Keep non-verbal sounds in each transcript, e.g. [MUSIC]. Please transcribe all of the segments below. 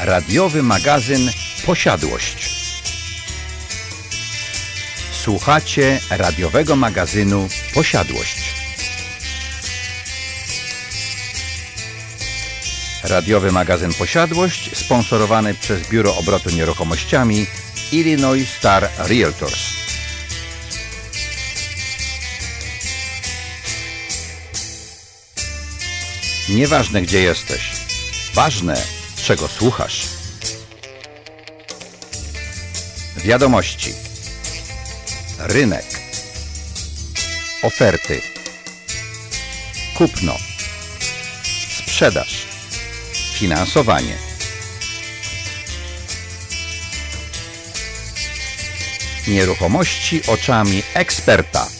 radiowy magazyn Posiadłość. Słuchacie radiowego magazynu Posiadłość. Radiowy magazyn Posiadłość sponsorowany przez Biuro Obrotu Nieruchomościami Illinois Star Realtors. Nieważne gdzie jesteś, ważne czego słuchasz. Wiadomości. Rynek. Oferty. Kupno. Sprzedaż. Finansowanie. Nieruchomości oczami eksperta.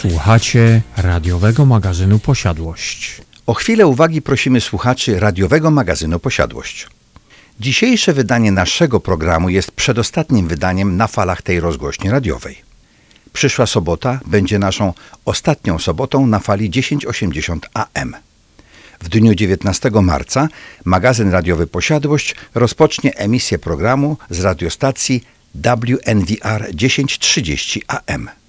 Słuchacie radiowego magazynu Posiadłość. O chwilę uwagi prosimy słuchaczy radiowego magazynu Posiadłość. Dzisiejsze wydanie naszego programu jest przedostatnim wydaniem na falach tej rozgłośni radiowej. Przyszła sobota będzie naszą ostatnią sobotą na fali 1080 AM. W dniu 19 marca magazyn radiowy Posiadłość rozpocznie emisję programu z radiostacji WNVR 1030 AM.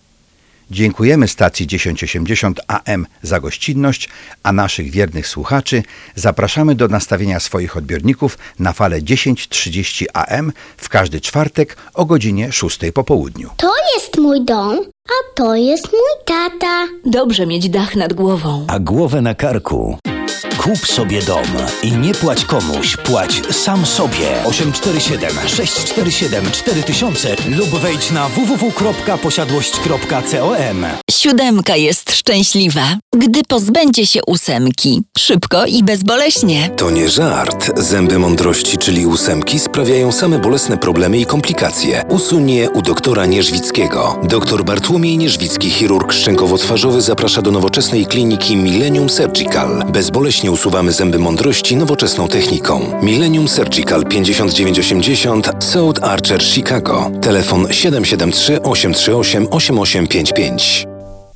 Dziękujemy stacji 1080 AM za gościnność, a naszych wiernych słuchaczy zapraszamy do nastawienia swoich odbiorników na falę 1030 AM w każdy czwartek o godzinie 6 po południu. To jest mój dom, a to jest mój tata. Dobrze mieć dach nad głową. a głowę na karku. Kup sobie dom i nie płać komuś, płać sam sobie. 847 647 4000 lub wejdź na www.posiadłość.com. Siódemka jest szczęśliwa, gdy pozbędzie się ósemki. Szybko i bezboleśnie. To nie żart. Zęby mądrości, czyli ósemki, sprawiają same bolesne problemy i komplikacje. Usuń je u doktora Nierzwickiego. Doktor Bartłomiej Nierzwicki, chirurg szczękowo-twarzowy, zaprasza do nowoczesnej kliniki Millennium Surgical. Bezboleśnie usuwamy zęby mądrości nowoczesną techniką. Millennium Surgical 5980 South Archer, Chicago. Telefon 773 838 8855.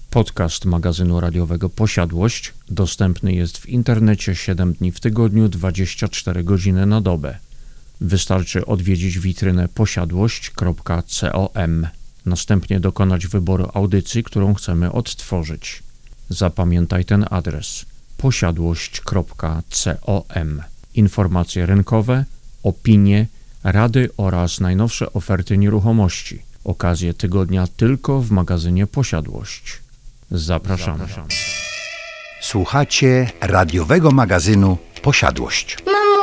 Podcast magazynu radiowego Posiadłość dostępny jest w internecie 7 dni w tygodniu, 24 godziny na dobę. Wystarczy odwiedzić witrynę posiadłość.com. Następnie dokonać wyboru audycji, którą chcemy odtworzyć. Zapamiętaj ten adres posiadłość.com. Informacje rynkowe, opinie, rady oraz najnowsze oferty nieruchomości. Okazje tygodnia tylko w magazynie Posiadłość. Zapraszamy. Słuchacie radiowego magazynu Posiadłość.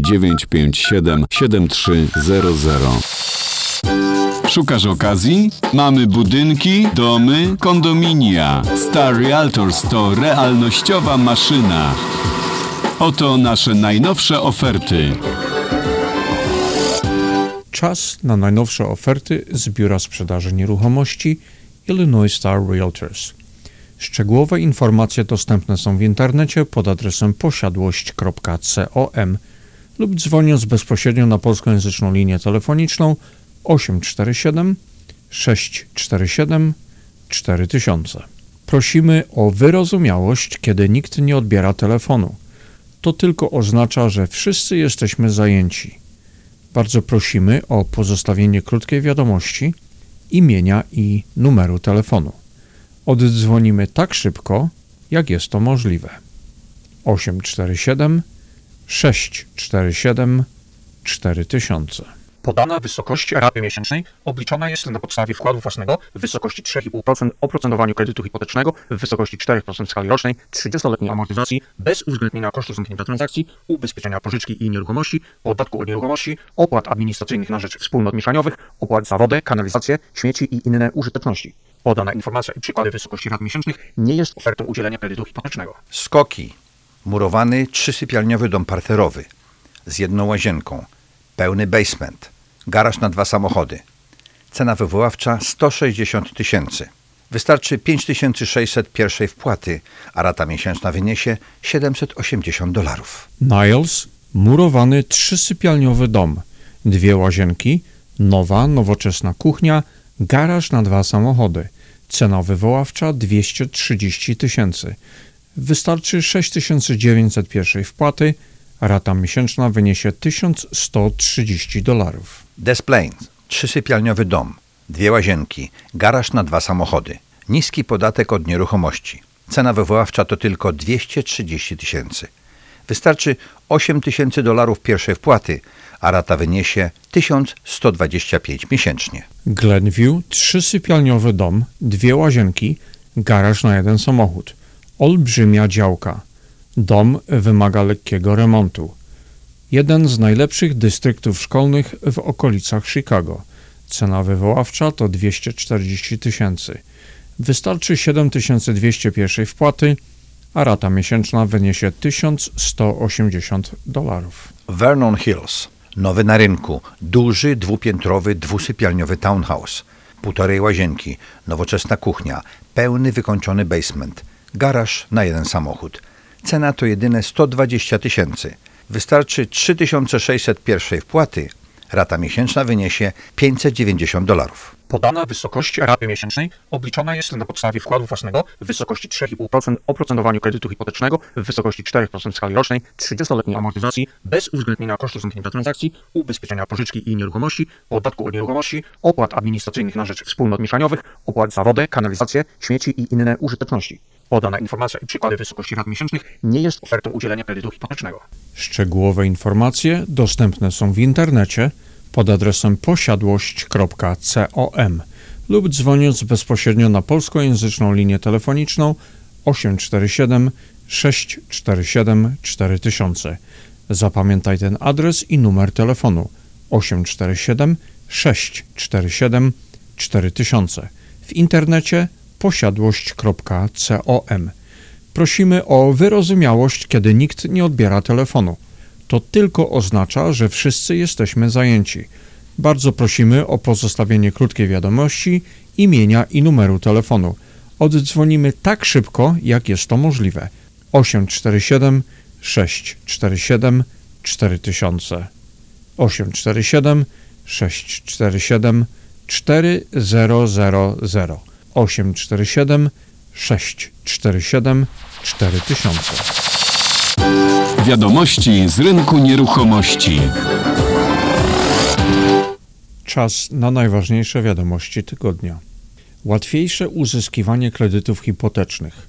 957 7300 Szukasz okazji? Mamy budynki, domy, kondominia. Star Realtors to realnościowa maszyna. Oto nasze najnowsze oferty. Czas na najnowsze oferty z Biura Sprzedaży Nieruchomości Illinois Star Realtors. Szczegółowe informacje dostępne są w internecie pod adresem posiadłość.com lub dzwoniąc bezpośrednio na polskojęzyczną linię telefoniczną 847 647 4000. Prosimy o wyrozumiałość, kiedy nikt nie odbiera telefonu. To tylko oznacza, że wszyscy jesteśmy zajęci. Bardzo prosimy o pozostawienie krótkiej wiadomości, imienia i numeru telefonu. Oddzwonimy tak szybko, jak jest to możliwe. 847 647 4000. Podana wysokość raty miesięcznej obliczona jest na podstawie wkładu własnego w wysokości 3,5% oprocentowaniu kredytu hipotecznego w wysokości 4% w skali rocznej, 30-letniej amortyzacji bez uwzględnienia kosztu zamknięcia transakcji, ubezpieczenia pożyczki i nieruchomości, podatku od nieruchomości, opłat administracyjnych na rzecz wspólnot mieszaniowych, opłat za wodę, kanalizację, śmieci i inne użyteczności. Podana informacja i przykłady wysokości rat miesięcznych nie jest ofertą udzielenia kredytu hipotecznego. Skoki. Murowany trzysypialniowy dom parterowy z jedną łazienką, pełny basement, garaż na dwa samochody. Cena wywoławcza 160 tysięcy. Wystarczy 5600 pierwszej wpłaty, a rata miesięczna wyniesie 780 dolarów. Niles, murowany trzysypialniowy dom, dwie łazienki, nowa, nowoczesna kuchnia, garaż na dwa samochody. Cena wywoławcza 230 tysięcy. Wystarczy 6901 wpłaty, rata miesięczna wyniesie 1130 dolarów. Des Plaines, trzysypialniowy dom, dwie łazienki, garaż na dwa samochody, niski podatek od nieruchomości. Cena wywoławcza to tylko 230 tysięcy. Wystarczy 8 tysięcy dolarów pierwszej wpłaty, a rata wyniesie 1125 miesięcznie. Glenview, trzysypialniowy dom, dwie łazienki, garaż na jeden samochód. Olbrzymia działka. Dom wymaga lekkiego remontu. Jeden z najlepszych dystryktów szkolnych w okolicach Chicago. Cena wywoławcza to 240 tysięcy. Wystarczy 7201 wpłaty, a rata miesięczna wyniesie 1180 dolarów. Vernon Hills, nowy na rynku, duży, dwupiętrowy, dwusypialniowy townhouse, półtorej łazienki, nowoczesna kuchnia, pełny wykończony basement, garaż na jeden samochód. Cena to jedyne 120 tysięcy. Wystarczy 3601 wpłaty, rata miesięczna wyniesie 590 dolarów. Podana wysokość raty miesięcznej obliczona jest na podstawie wkładu własnego w wysokości 3,5% oprocentowaniu kredytu hipotecznego w wysokości 4% w skali rocznej, 30-letniej amortyzacji bez uwzględnienia kosztów zamknięcia transakcji, ubezpieczenia pożyczki i nieruchomości, podatku od nieruchomości, opłat administracyjnych na rzecz wspólnot mieszaniowych, opłat za wodę, kanalizację, śmieci i inne użyteczności. Podana informacja i przykłady wysokości rat miesięcznych nie jest ofertą udzielenia kredytu hipotecznego. Szczegółowe informacje dostępne są w internecie pod adresem posiadłość.com lub dzwoniąc bezpośrednio na polskojęzyczną linię telefoniczną 847 647 4000. Zapamiętaj ten adres i numer telefonu 847 647 4000. W internecie posiadłość.com. Prosimy o wyrozumiałość, kiedy nikt nie odbiera telefonu. To tylko oznacza, że wszyscy jesteśmy zajęci. Bardzo prosimy o pozostawienie krótkiej wiadomości, imienia i numeru telefonu. Oddzwonimy tak szybko, jak jest to możliwe. 847 647 4000 847 647 4000 847 647 4000 Wiadomości z rynku nieruchomości. Czas na najważniejsze wiadomości tygodnia. Łatwiejsze uzyskiwanie kredytów hipotecznych.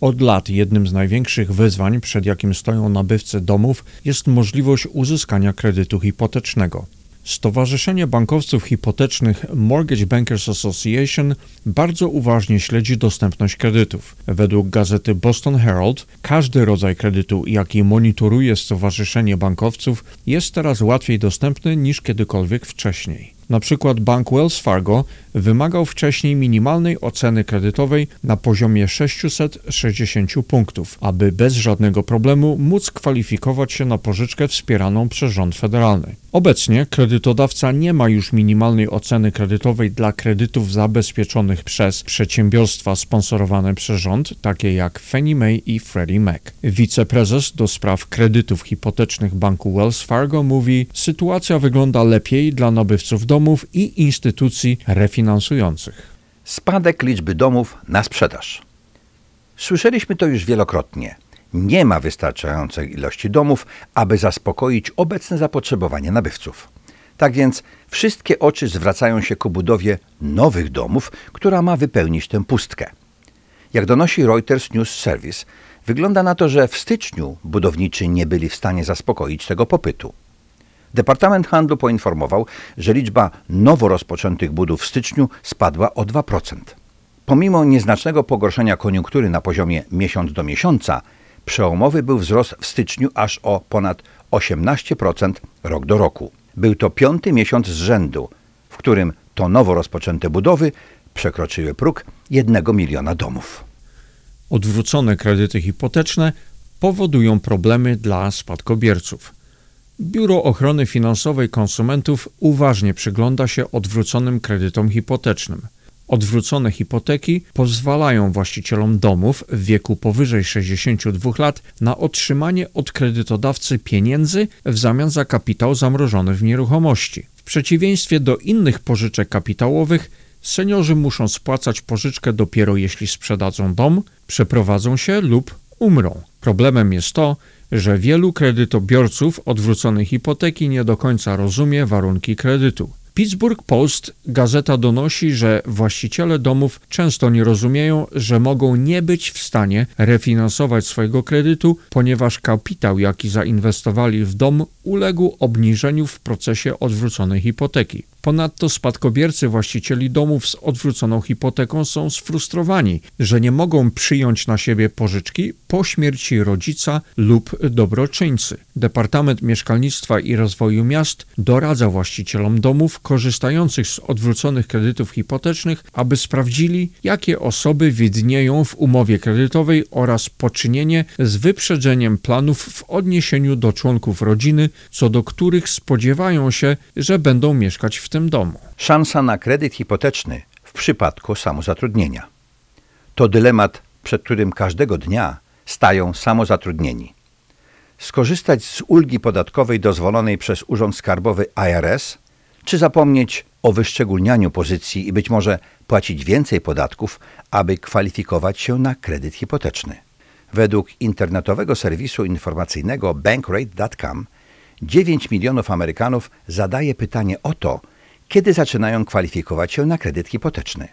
Od lat jednym z największych wyzwań, przed jakim stoją nabywcy domów, jest możliwość uzyskania kredytu hipotecznego. Stowarzyszenie Bankowców Hipotecznych Mortgage Bankers Association bardzo uważnie śledzi dostępność kredytów. Według gazety Boston Herald każdy rodzaj kredytu, jaki monitoruje Stowarzyszenie Bankowców, jest teraz łatwiej dostępny niż kiedykolwiek wcześniej. Na przykład bank Wells Fargo wymagał wcześniej minimalnej oceny kredytowej na poziomie 660 punktów, aby bez żadnego problemu móc kwalifikować się na pożyczkę wspieraną przez rząd federalny. Obecnie kredytodawca nie ma już minimalnej oceny kredytowej dla kredytów zabezpieczonych przez przedsiębiorstwa sponsorowane przez rząd, takie jak Fannie Mae i Freddie Mac. Wiceprezes do spraw kredytów hipotecznych banku Wells Fargo mówi: Sytuacja wygląda lepiej dla nabywców domów i instytucji refinansujących. Spadek liczby domów na sprzedaż. Słyszeliśmy to już wielokrotnie. Nie ma wystarczającej ilości domów, aby zaspokoić obecne zapotrzebowanie nabywców. Tak więc wszystkie oczy zwracają się ku budowie nowych domów, która ma wypełnić tę pustkę. Jak donosi Reuters News Service, wygląda na to, że w styczniu budowniczy nie byli w stanie zaspokoić tego popytu. Departament Handlu poinformował, że liczba nowo rozpoczętych budów w styczniu spadła o 2%. Pomimo nieznacznego pogorszenia koniunktury na poziomie miesiąc do miesiąca, przełomowy był wzrost w styczniu aż o ponad 18% rok do roku. Był to piąty miesiąc z rzędu, w którym to nowo rozpoczęte budowy przekroczyły próg 1 miliona domów. Odwrócone kredyty hipoteczne powodują problemy dla spadkobierców. Biuro Ochrony Finansowej Konsumentów uważnie przygląda się odwróconym kredytom hipotecznym. Odwrócone hipoteki pozwalają właścicielom domów w wieku powyżej 62 lat na otrzymanie od kredytodawcy pieniędzy w zamian za kapitał zamrożony w nieruchomości. W przeciwieństwie do innych pożyczek kapitałowych, seniorzy muszą spłacać pożyczkę dopiero jeśli sprzedadzą dom, przeprowadzą się lub umrą. Problemem jest to, że wielu kredytobiorców odwróconej hipoteki nie do końca rozumie warunki kredytu. Pittsburgh Post gazeta donosi, że właściciele domów często nie rozumieją, że mogą nie być w stanie refinansować swojego kredytu, ponieważ kapitał, jaki zainwestowali w dom, uległ obniżeniu w procesie odwróconej hipoteki. Ponadto spadkobiercy właścicieli domów z odwróconą hipoteką są sfrustrowani, że nie mogą przyjąć na siebie pożyczki po śmierci rodzica lub dobroczyńcy. Departament Mieszkalnictwa i Rozwoju Miast doradza właścicielom domów korzystających z odwróconych kredytów hipotecznych, aby sprawdzili, jakie osoby widnieją w umowie kredytowej oraz poczynienie z wyprzedzeniem planów w odniesieniu do członków rodziny, co do których spodziewają się, że będą mieszkać w tym domu. Szansa na kredyt hipoteczny w przypadku samozatrudnienia. To dylemat, przed którym każdego dnia stają samozatrudnieni. Skorzystać z ulgi podatkowej dozwolonej przez Urząd Skarbowy IRS, czy zapomnieć o wyszczególnianiu pozycji i być może płacić więcej podatków, aby kwalifikować się na kredyt hipoteczny. Według internetowego serwisu informacyjnego bankrate.com 9 milionów Amerykanów zadaje pytanie o to, kiedy zaczynają kwalifikować się na kredyt hipoteczny.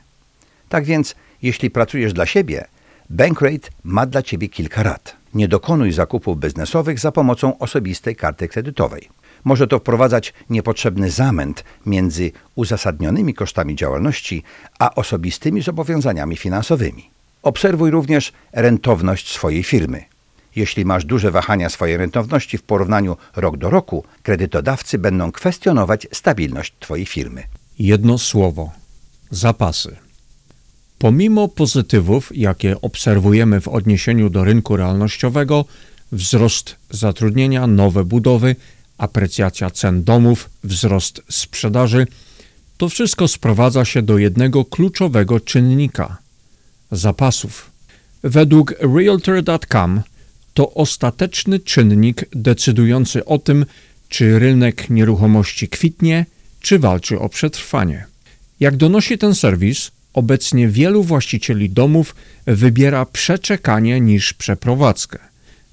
Tak więc, jeśli pracujesz dla siebie, Bankrate ma dla Ciebie kilka rad. Nie dokonuj zakupów biznesowych za pomocą osobistej karty kredytowej. Może to wprowadzać niepotrzebny zamęt między uzasadnionymi kosztami działalności a osobistymi zobowiązaniami finansowymi. Obserwuj również rentowność swojej firmy. Jeśli masz duże wahania swojej rentowności w porównaniu rok do roku, kredytodawcy będą kwestionować stabilność Twojej firmy. Jedno słowo zapasy. Pomimo pozytywów, jakie obserwujemy w odniesieniu do rynku realnościowego, wzrost zatrudnienia, nowe budowy, aprecjacja cen domów, wzrost sprzedaży, to wszystko sprowadza się do jednego kluczowego czynnika zapasów. Według Realtor.com to ostateczny czynnik decydujący o tym, czy rynek nieruchomości kwitnie, czy walczy o przetrwanie. Jak donosi ten serwis, obecnie wielu właścicieli domów wybiera przeczekanie niż przeprowadzkę.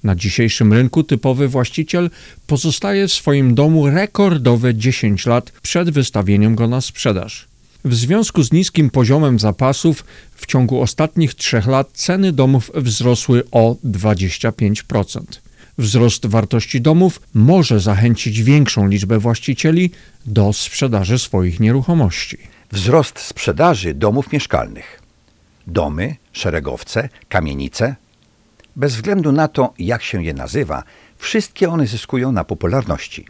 Na dzisiejszym rynku typowy właściciel pozostaje w swoim domu rekordowe 10 lat przed wystawieniem go na sprzedaż. W związku z niskim poziomem zapasów w ciągu ostatnich trzech lat ceny domów wzrosły o 25%. Wzrost wartości domów może zachęcić większą liczbę właścicieli do sprzedaży swoich nieruchomości. Wzrost sprzedaży domów mieszkalnych. Domy, szeregowce, kamienice. Bez względu na to, jak się je nazywa, wszystkie one zyskują na popularności.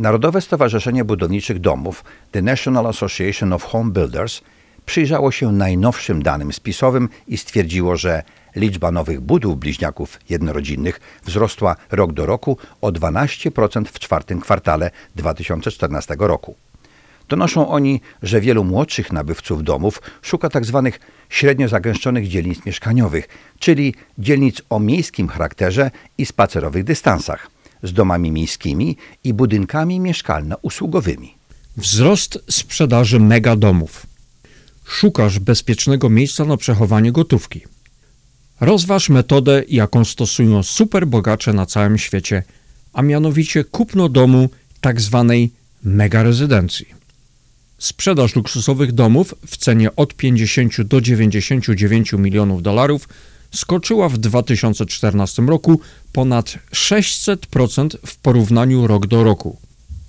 Narodowe Stowarzyszenie Budowniczych Domów, The National Association of Home Builders, przyjrzało się najnowszym danym spisowym i stwierdziło, że liczba nowych budów bliźniaków jednorodzinnych wzrosła rok do roku o 12% w czwartym kwartale 2014 roku. Donoszą oni, że wielu młodszych nabywców domów szuka tzw. średnio zagęszczonych dzielnic mieszkaniowych, czyli dzielnic o miejskim charakterze i spacerowych dystansach, z domami miejskimi i budynkami mieszkalno-usługowymi. Wzrost sprzedaży megadomów. Szukasz bezpiecznego miejsca na przechowanie gotówki. Rozważ metodę, jaką stosują superbogacze na całym świecie, a mianowicie kupno domu tak zwanej mega rezydencji. Sprzedaż luksusowych domów w cenie od 50 do 99 milionów dolarów skoczyła w 2014 roku ponad 600% w porównaniu rok do roku.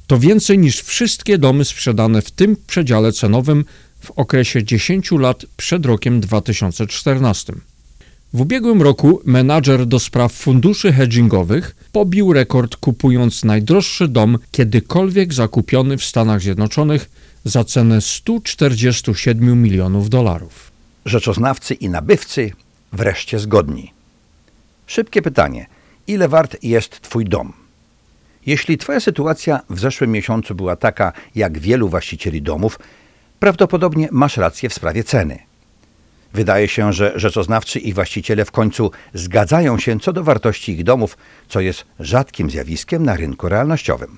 To więcej niż wszystkie domy sprzedane w tym przedziale cenowym w okresie 10 lat przed rokiem 2014. W ubiegłym roku menadżer do spraw funduszy hedgingowych pobił rekord kupując najdroższy dom kiedykolwiek zakupiony w Stanach Zjednoczonych za cenę 147 milionów dolarów. Rzeczoznawcy i nabywcy wreszcie zgodni. Szybkie pytanie: ile wart jest Twój dom? Jeśli Twoja sytuacja w zeszłym miesiącu była taka jak wielu właścicieli domów, prawdopodobnie masz rację w sprawie ceny. Wydaje się, że rzeczoznawcy i właściciele w końcu zgadzają się co do wartości ich domów, co jest rzadkim zjawiskiem na rynku realnościowym.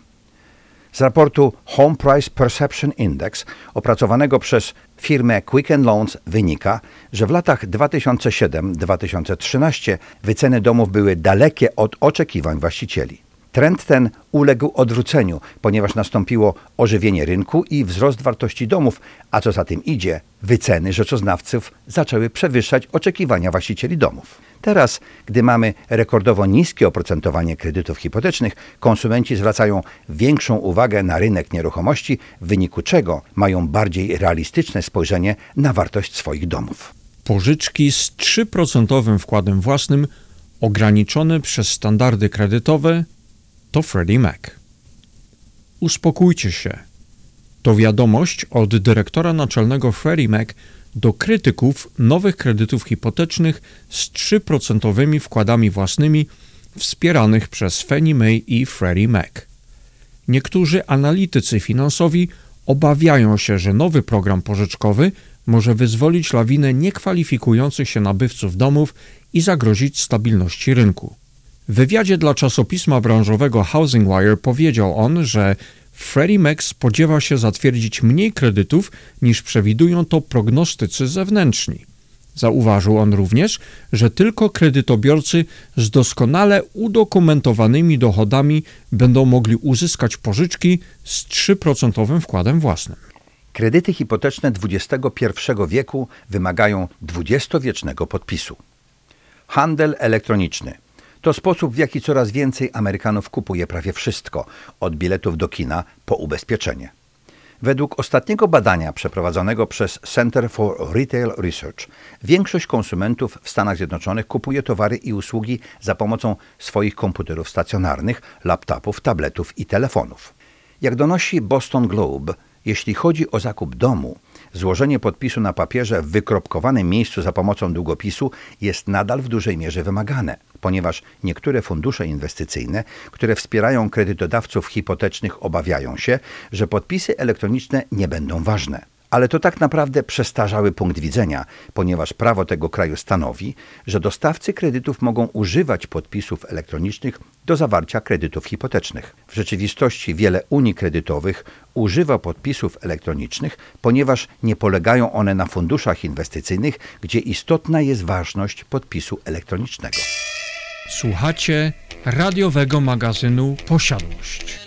Z raportu Home Price Perception Index opracowanego przez firmę Quicken Loans wynika, że w latach 2007-2013 wyceny domów były dalekie od oczekiwań właścicieli. Trend ten uległ odwróceniu, ponieważ nastąpiło ożywienie rynku i wzrost wartości domów, a co za tym idzie, wyceny rzeczoznawców zaczęły przewyższać oczekiwania właścicieli domów. Teraz, gdy mamy rekordowo niskie oprocentowanie kredytów hipotecznych, konsumenci zwracają większą uwagę na rynek nieruchomości, w wyniku czego mają bardziej realistyczne spojrzenie na wartość swoich domów. Pożyczki z 3% wkładem własnym ograniczone przez standardy kredytowe to Freddie Mac. Uspokójcie się. To wiadomość od dyrektora naczelnego Freddie Mac do krytyków nowych kredytów hipotecznych z 3% wkładami własnymi wspieranych przez Fannie Mae i Freddie Mac. Niektórzy analitycy finansowi obawiają się, że nowy program pożyczkowy może wyzwolić lawinę niekwalifikujących się nabywców domów i zagrozić stabilności rynku. W wywiadzie dla czasopisma branżowego Housing Wire powiedział on, że Freddie Mac spodziewa się zatwierdzić mniej kredytów niż przewidują to prognostycy zewnętrzni. Zauważył on również, że tylko kredytobiorcy z doskonale udokumentowanymi dochodami będą mogli uzyskać pożyczki z 3% wkładem własnym. Kredyty hipoteczne XXI wieku wymagają dwudziestowiecznego podpisu. Handel elektroniczny to sposób, w jaki coraz więcej Amerykanów kupuje prawie wszystko, od biletów do kina po ubezpieczenie. Według ostatniego badania przeprowadzonego przez Center for Retail Research, większość konsumentów w Stanach Zjednoczonych kupuje towary i usługi za pomocą swoich komputerów stacjonarnych, laptopów, tabletów i telefonów. Jak donosi Boston Globe, jeśli chodzi o zakup domu, złożenie podpisu na papierze w wykropkowanym miejscu za pomocą długopisu jest nadal w dużej mierze wymagane, ponieważ niektóre fundusze inwestycyjne, które wspierają kredytodawców hipotecznych, obawiają się, że podpisy elektroniczne nie będą ważne. Ale to tak naprawdę przestarzały punkt widzenia, ponieważ prawo tego kraju stanowi, że dostawcy kredytów mogą używać podpisów elektronicznych do zawarcia kredytów hipotecznych. W rzeczywistości wiele unii kredytowych używa podpisów elektronicznych, ponieważ nie polegają one na funduszach inwestycyjnych, gdzie istotna jest ważność podpisu elektronicznego. Słuchacie radiowego magazynu Posiadłość.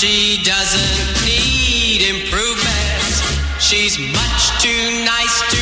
She doesn't need improvement. She's much too nice to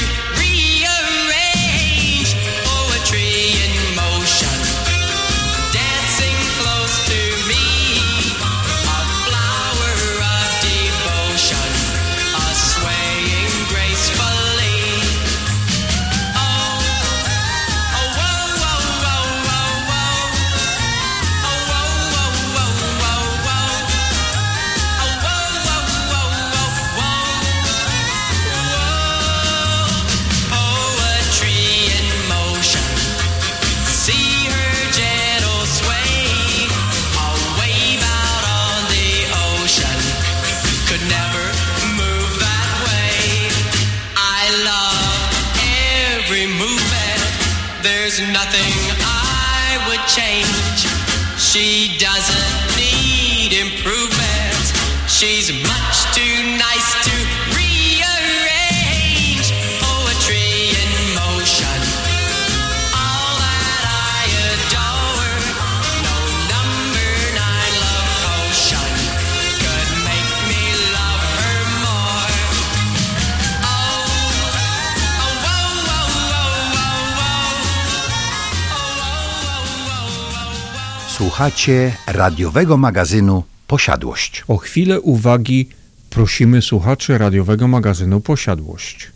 Słuchacie radiowego magazynu Posiadłość. O chwilę uwagi prosimy słuchaczy radiowego magazynu Posiadłość.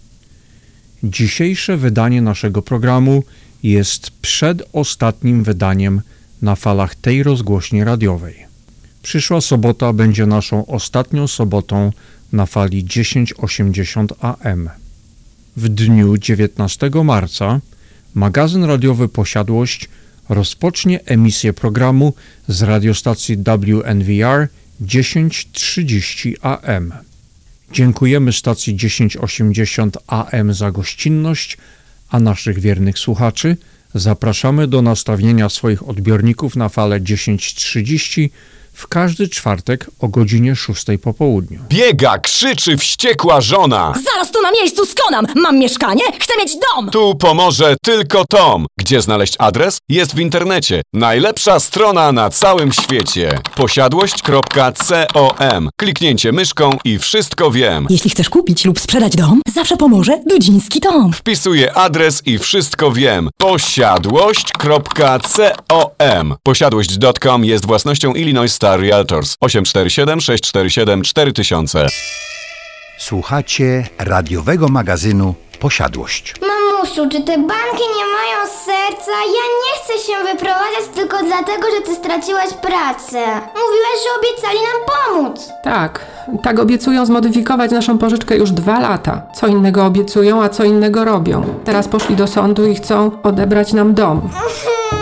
Dzisiejsze wydanie naszego programu jest przedostatnim wydaniem na falach tej rozgłośni radiowej. Przyszła sobota będzie naszą ostatnią sobotą na fali 1080 AM. W dniu 19 marca magazyn radiowy Posiadłość rozpocznie emisję programu z radiostacji WNVR 1030 AM. Dziękujemy stacji 1080 AM za gościnność, a naszych wiernych słuchaczy zapraszamy do nastawienia swoich odbiorników na falę 1030 w każdy czwartek o godzinie 6 po południu. Biega, krzyczy wściekła żona. Zaraz tu na miejscu skonam! Mam mieszkanie, chcę mieć dom! Tu pomoże tylko Tom. Gdzie znaleźć adres? Jest w internecie. Najlepsza strona na całym świecie. Posiadłość.com. Kliknięcie myszką i wszystko wiem. Jeśli chcesz kupić lub sprzedać dom, zawsze pomoże Dudziński Dom. Wpisuję adres i wszystko wiem. Posiadłość.com. Posiadłość.com jest własnością Illinois Star Realtors. 847 647 4000. Słuchacie radiowego magazynu Posiadłość. Mamusiu, czy te banki nie mają serca? Ja nie chcę się wyprowadzać tylko dlatego, że ty straciłaś pracę. Mówiłaś, że obiecali nam pomóc. Tak, tak obiecują zmodyfikować naszą pożyczkę już dwa lata. Co innego obiecują, a co innego robią. Teraz poszli do sądu i chcą odebrać nam dom. [LAUGHS]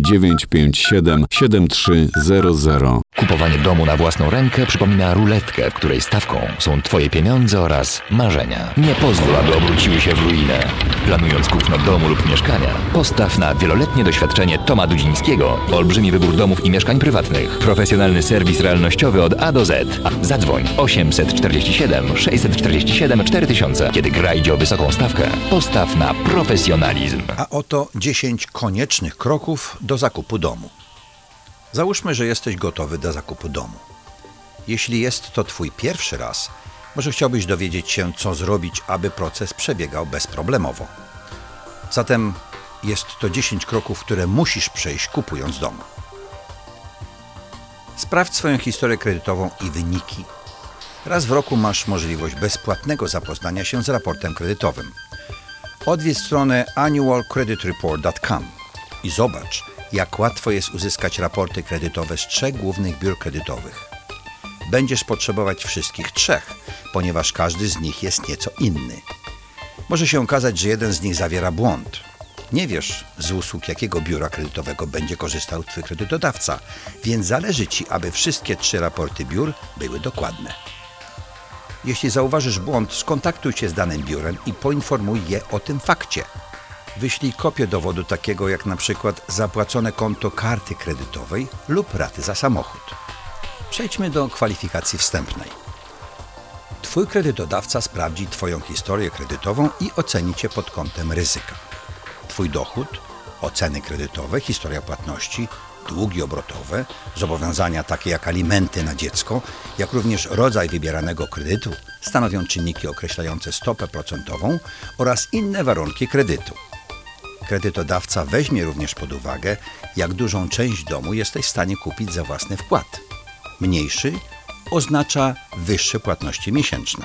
957 7300. Kupowanie domu na własną rękę przypomina ruletkę, w której stawką są Twoje pieniądze oraz marzenia. Nie pozwól, aby obróciły się w ruinę. Planując kupno domu lub mieszkania, postaw na wieloletnie doświadczenie Toma Dudzińskiego, olbrzymi wybór domów i mieszkań prywatnych, profesjonalny serwis realnościowy od A do Z. Zadzwoń 847 647 4000. Kiedy gra idzie o wysoką stawkę, postaw na profesjonalizm. A oto 10 koniecznych kroków do zakupu domu. Załóżmy, że jesteś gotowy do zakupu domu. Jeśli jest to Twój pierwszy raz, może chciałbyś dowiedzieć się, co zrobić, aby proces przebiegał bezproblemowo. Zatem jest to 10 kroków, które musisz przejść kupując dom. Sprawdź swoją historię kredytową i wyniki. Raz w roku masz możliwość bezpłatnego zapoznania się z raportem kredytowym. Odwiedź stronę annualcreditreport.com i zobacz, jak łatwo jest uzyskać raporty kredytowe z trzech głównych biur kredytowych. Będziesz potrzebować wszystkich trzech, ponieważ każdy z nich jest nieco inny. Może się okazać, że jeden z nich zawiera błąd. Nie wiesz, z usług jakiego biura kredytowego będzie korzystał Twój kredytodawca, więc zależy Ci, aby wszystkie trzy raporty biur były dokładne. Jeśli zauważysz błąd, skontaktuj się z danym biurem i poinformuj je o tym fakcie. Wyślij kopię dowodu takiego jak na przykład zapłacone konto karty kredytowej lub raty za samochód. Przejdźmy do kwalifikacji wstępnej. Twój kredytodawca sprawdzi Twoją historię kredytową i oceni Cię pod kątem ryzyka. Twój dochód, oceny kredytowe, historia płatności, długi obrotowe, zobowiązania takie jak alimenty na dziecko, jak również rodzaj wybieranego kredytu stanowią czynniki określające stopę procentową oraz inne warunki kredytu. Kredytodawca weźmie również pod uwagę, jak dużą część domu jesteś w stanie kupić za własny wkład. Mniejszy oznacza wyższe płatności miesięczne.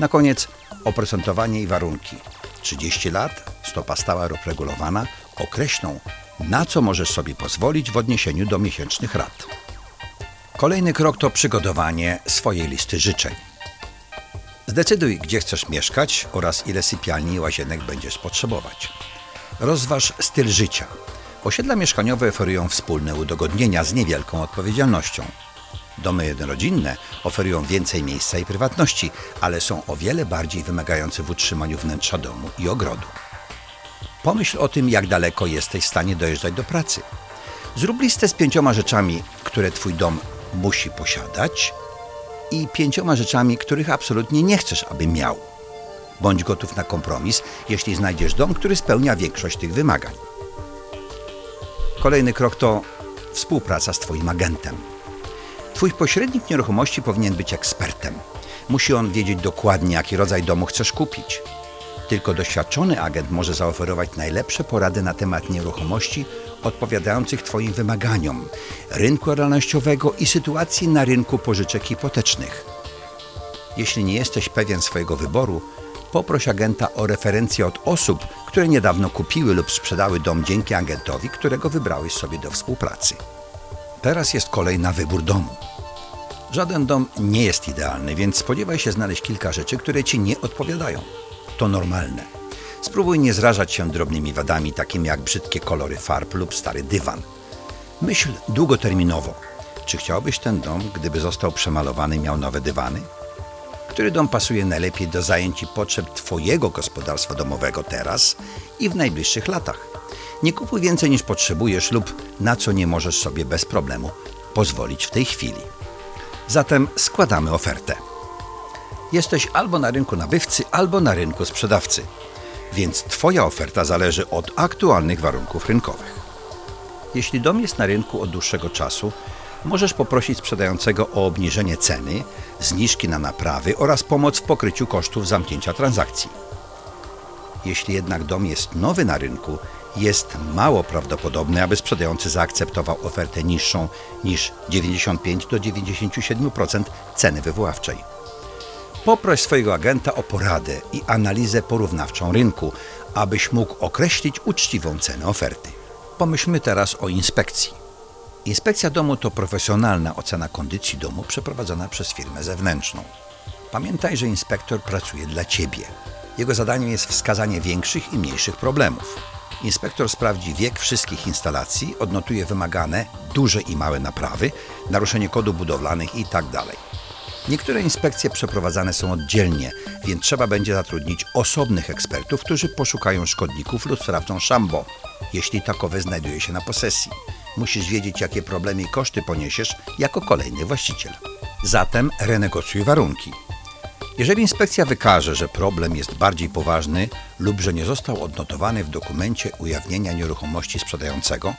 Na koniec oprocentowanie i warunki. 30 lat, stopa stała lub regulowana określą, na co możesz sobie pozwolić w odniesieniu do miesięcznych rat. Kolejny krok to przygotowanie swojej listy życzeń. Zdecyduj, gdzie chcesz mieszkać oraz ile sypialni i łazienek będziesz potrzebować. Rozważ styl życia. Osiedla mieszkaniowe oferują wspólne udogodnienia z niewielką odpowiedzialnością. Domy jednorodzinne oferują więcej miejsca i prywatności, ale są o wiele bardziej wymagające w utrzymaniu wnętrza domu i ogrodu. Pomyśl o tym, jak daleko jesteś w stanie dojeżdżać do pracy. Zrób listę z pięcioma rzeczami, które Twój dom musi posiadać i pięcioma rzeczami, których absolutnie nie chcesz, aby miał. Bądź gotów na kompromis, jeśli znajdziesz dom, który spełnia większość tych wymagań. Kolejny krok to współpraca z Twoim agentem. Twój pośrednik nieruchomości powinien być ekspertem. Musi on wiedzieć dokładnie, jaki rodzaj domu chcesz kupić. Tylko doświadczony agent może zaoferować najlepsze porady na temat nieruchomości odpowiadających Twoim wymaganiom, rynku realnościowego i sytuacji na rynku pożyczek hipotecznych. Jeśli nie jesteś pewien swojego wyboru, poproś agenta o referencję od osób, które niedawno kupiły lub sprzedały dom dzięki agentowi, którego wybrałeś sobie do współpracy. Teraz jest kolej na wybór domu. Żaden dom nie jest idealny, więc spodziewaj się znaleźć kilka rzeczy, które Ci nie odpowiadają. To normalne. Spróbuj nie zrażać się drobnymi wadami, takimi jak brzydkie kolory farb lub stary dywan. Myśl długoterminowo. Czy chciałbyś ten dom, gdyby został przemalowany, miał nowe dywany? Który dom pasuje najlepiej do zajęć i potrzeb Twojego gospodarstwa domowego teraz i w najbliższych latach? Nie kupuj więcej niż potrzebujesz lub na co nie możesz sobie bez problemu pozwolić w tej chwili. Zatem składamy ofertę. Jesteś albo na rynku nabywcy, albo na rynku sprzedawcy, więc Twoja oferta zależy od aktualnych warunków rynkowych. Jeśli dom jest na rynku od dłuższego czasu, możesz poprosić sprzedającego o obniżenie ceny, zniżki na naprawy oraz pomoc w pokryciu kosztów zamknięcia transakcji. Jeśli jednak dom jest nowy na rynku, jest mało prawdopodobne, aby sprzedający zaakceptował ofertę niższą niż 95 do 97% ceny wywoławczej. Poproś swojego agenta o poradę i analizę porównawczą rynku, abyś mógł określić uczciwą cenę oferty. Pomyślmy teraz o inspekcji. Inspekcja domu to profesjonalna ocena kondycji domu przeprowadzona przez firmę zewnętrzną. Pamiętaj, że inspektor pracuje dla Ciebie. Jego zadaniem jest wskazanie większych i mniejszych problemów. Inspektor sprawdzi wiek wszystkich instalacji, odnotuje wymagane duże i małe naprawy, naruszenie kodów budowlanych itd. Niektóre inspekcje przeprowadzane są oddzielnie, więc trzeba będzie zatrudnić osobnych ekspertów, którzy poszukają szkodników lub sprawdzą szambo, jeśli takowe znajduje się na posesji. Musisz wiedzieć, jakie problemy i koszty poniesiesz jako kolejny właściciel. Zatem renegocjuj warunki. Jeżeli inspekcja wykaże, że problem jest bardziej poważny lub że nie został odnotowany w dokumencie ujawnienia nieruchomości sprzedającego,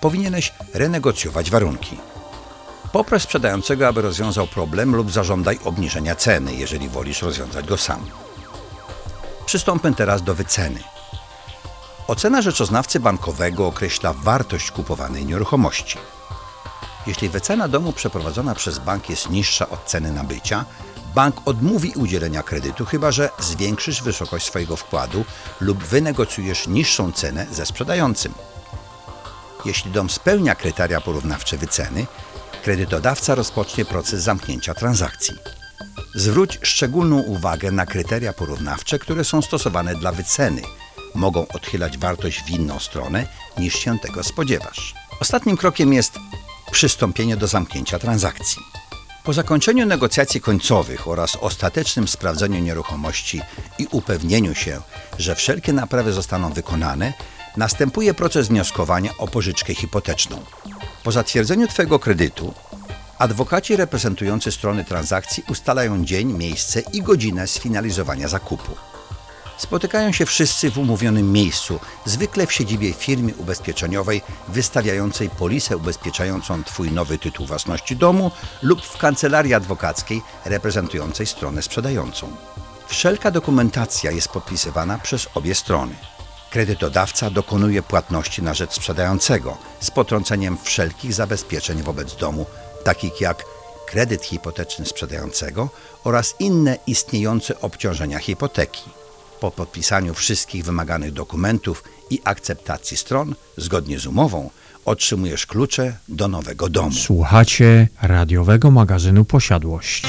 powinieneś renegocjować warunki. Poproś sprzedającego, aby rozwiązał problem lub zażądaj obniżenia ceny, jeżeli wolisz rozwiązać go sam. Przystąpmy teraz do wyceny. Ocena rzeczoznawcy bankowego określa wartość kupowanej nieruchomości. Jeśli wycena domu przeprowadzona przez bank jest niższa od ceny nabycia, bank odmówi udzielenia kredytu, chyba że zwiększysz wysokość swojego wkładu lub wynegocjujesz niższą cenę ze sprzedającym. Jeśli dom spełnia kryteria porównawcze wyceny, kredytodawca rozpocznie proces zamknięcia transakcji. Zwróć szczególną uwagę na kryteria porównawcze, które są stosowane dla wyceny. Mogą odchylać wartość w inną stronę niż się tego spodziewasz. Ostatnim krokiem jest przystąpienie do zamknięcia transakcji. Po zakończeniu negocjacji końcowych oraz ostatecznym sprawdzeniu nieruchomości i upewnieniu się, że wszelkie naprawy zostaną wykonane, następuje proces wnioskowania o pożyczkę hipoteczną. Po zatwierdzeniu Twojego kredytu, adwokaci reprezentujący strony transakcji ustalają dzień, miejsce i godzinę sfinalizowania zakupu. Spotykają się wszyscy w umówionym miejscu, zwykle w siedzibie firmy ubezpieczeniowej wystawiającej polisę ubezpieczającą Twój nowy tytuł własności domu lub w kancelarii adwokackiej reprezentującej stronę sprzedającą. Wszelka dokumentacja jest podpisywana przez obie strony. Kredytodawca dokonuje płatności na rzecz sprzedającego z potrąceniem wszelkich zabezpieczeń wobec domu, takich jak kredyt hipoteczny sprzedającego oraz inne istniejące obciążenia hipoteki. Po podpisaniu wszystkich wymaganych dokumentów i akceptacji stron, zgodnie z umową, otrzymujesz klucze do nowego domu. Słuchacie radiowego magazynu Posiadłość.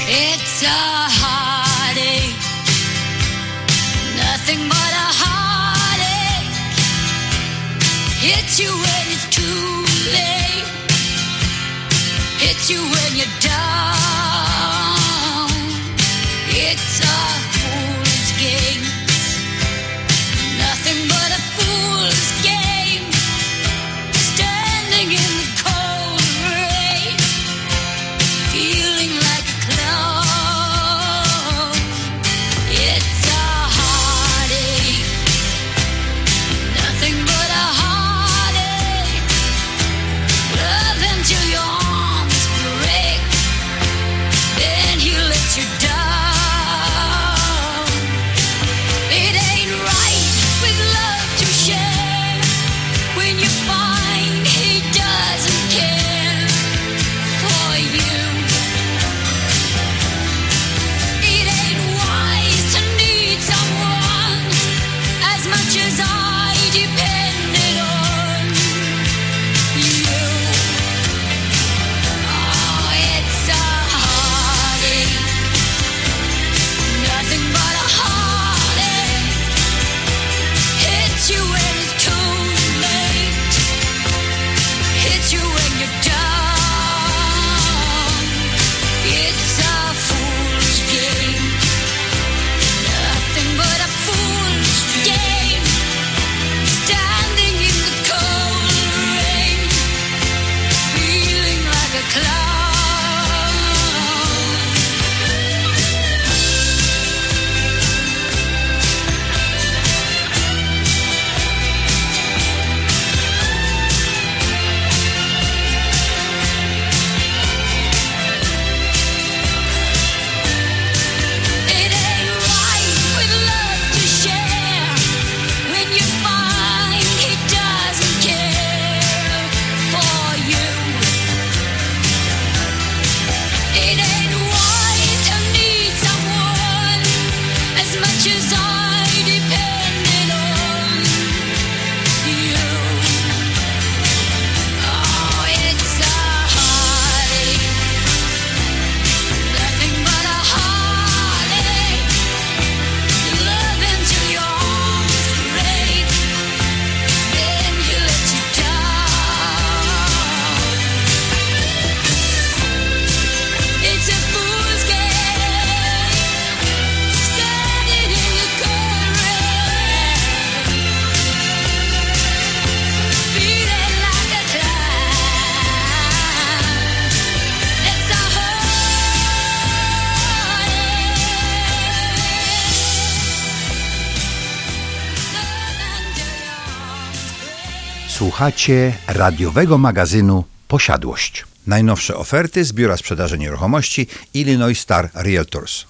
Słuchacie radiowego magazynu Posiadłość. Najnowsze oferty z Biura Sprzedaży Nieruchomości Illinois Star Realtors.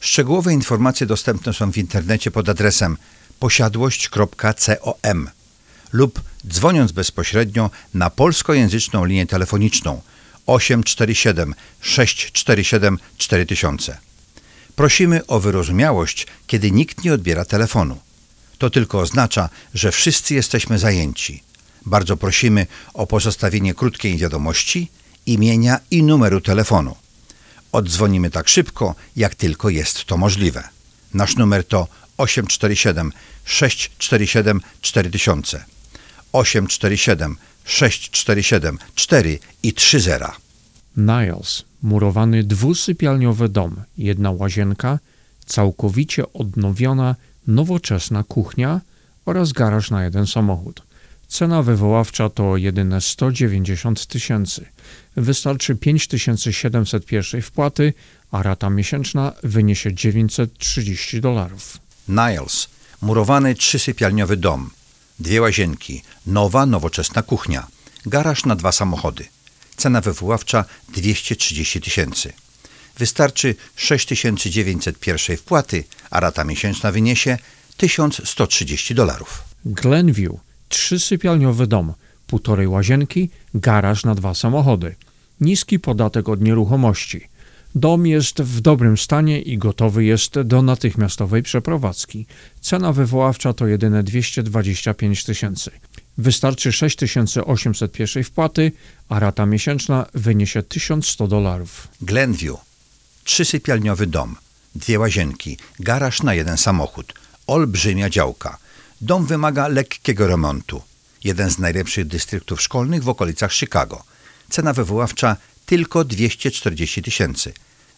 Szczegółowe informacje dostępne są w internecie pod adresem posiadłość.com lub dzwoniąc bezpośrednio na polskojęzyczną linię telefoniczną 847 647 4000. Prosimy o wyrozumiałość, kiedy nikt nie odbiera telefonu. To tylko oznacza, że wszyscy jesteśmy zajęci. Bardzo prosimy o pozostawienie krótkiej wiadomości, imienia i numeru telefonu. Oddzwonimy tak szybko, jak tylko jest to możliwe. Nasz numer to 847 647 4000. 847 647 4 i 30. Niles, murowany dwusypialniowy dom, jedna łazienka, całkowicie odnowiona, nowoczesna kuchnia oraz garaż na jeden samochód. Cena wywoławcza to jedyne 190 tysięcy. Wystarczy 5700 pierwszej wpłaty, a rata miesięczna wyniesie 930 dolarów. Niles, murowany trzysypialniowy dom, dwie łazienki, nowa, nowoczesna kuchnia, garaż na dwa samochody. Cena wywoławcza 230 tysięcy. Wystarczy 6900 pierwszej wpłaty, a rata miesięczna wyniesie 1130 dolarów. Glenview, trzysypialniowy dom, półtorej łazienki, garaż na dwa samochody. Niski podatek od nieruchomości. Dom jest w dobrym stanie i gotowy jest do natychmiastowej przeprowadzki. Cena wywoławcza to jedyne 225 tysięcy. Wystarczy 6800 pierwszej wpłaty, a rata miesięczna wyniesie 1100 dolarów. Glenview, trzysypialniowy dom, dwie łazienki, garaż na jeden samochód, olbrzymia działka. Dom wymaga lekkiego remontu. Jeden z najlepszych dystryktów szkolnych w okolicach Chicago. Cena wywoławcza tylko 240 tysięcy.